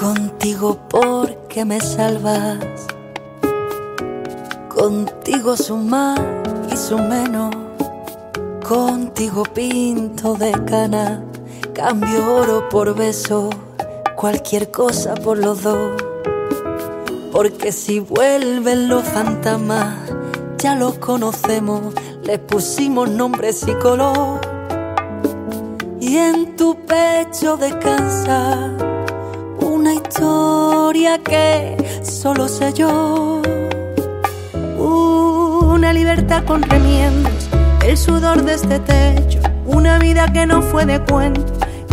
Contigo porque me salvas. Contigo su más y su menos. Contigo pinto de cana. Cambio oro por beso. Cualquier cosa por los dos. Porque si vuelven los fantasmas, ya los conocemos. Les pusimos nombres y color. Y en tu pecho descansa una historia que solo sé yo. Una libertad con remiendos, el sudor de este techo, una vida que no fue de cuento.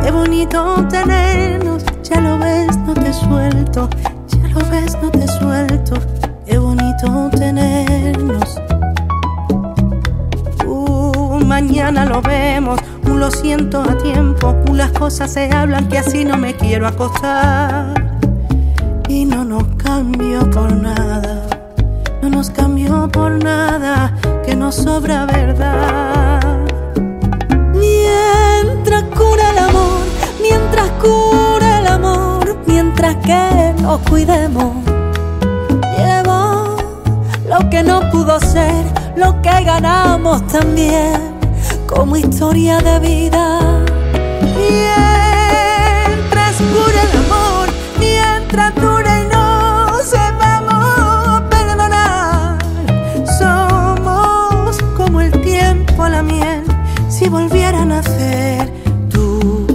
Qué bonito tenernos, ya lo ves, no te suelto, ya lo ves, no te suelto. Qué bonito tenernos. Uh, mañana lo vemos, lo siento a tiempo, un las cosas se hablan que así no me quiero acostar. Y no nos cambio por nada, no nos cambio por nada, que nos sobra verdad. Mientras cura el amor, mientras cura el amor, mientras que nos cuidemos. Llevo lo que no pudo ser, lo que ganamos también, como historia de vida. Mientras cura el amor, mientras dura y no sepamos perdonar, somos como el tiempo a la miel. Si volviera a nacer, tú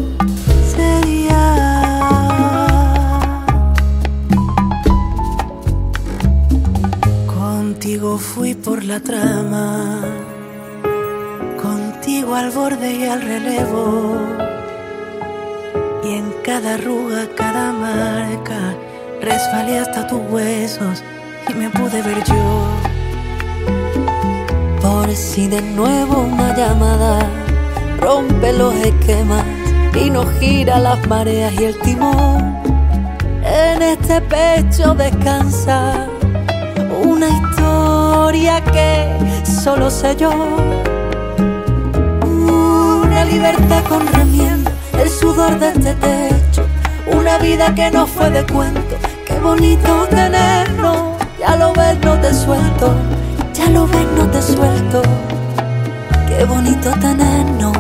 serías. Contigo fui por la trama, al borde y al relevo. Y en cada arruga, cada marca, resbalé hasta tus huesos y me pude ver yo. Por si de nuevo una llamada rompe los esquemas y nos gira las mareas y el timón. En este pecho descansa una historia que solo sé yo. Libertad con remiendo, el sudor de este techo, una vida que no fue de cuento. Qué bonito tenerlo, ya lo ves, no te suelto, ya lo ves, no te suelto. Qué bonito tenernos.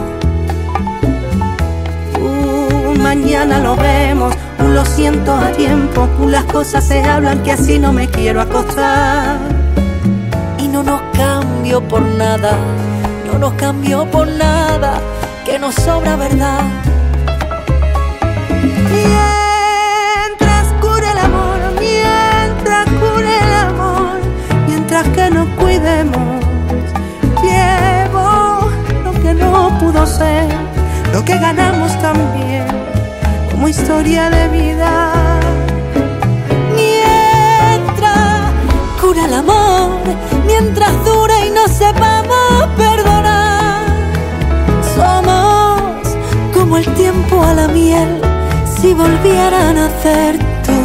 Uh, mañana lo vemos, un lo siento a tiempo, las cosas se hablan que así no me quiero acostar. y no nos cambio por nada, no nos cambio por nada, que nos sobra verdad. Mientras cure el amor, mientras cure el amor, mientras que nos cuidemos, llevo lo que no pudo ser, lo que ganamos también, como historia de vida. Si volviera a nacer tú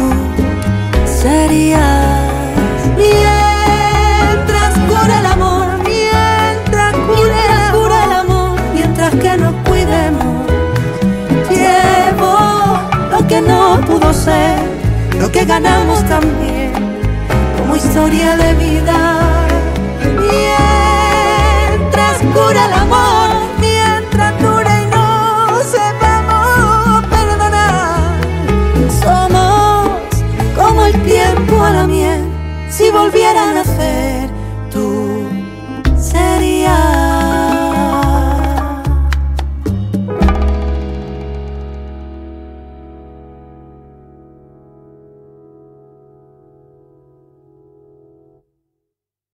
serías. Mientras cura el amor, mientras amor, Cura el amor, mientras que nos cuidemos, llevo lo que no pudo ser, lo que ganamos también, como historia de vida. Mientras cura el amor,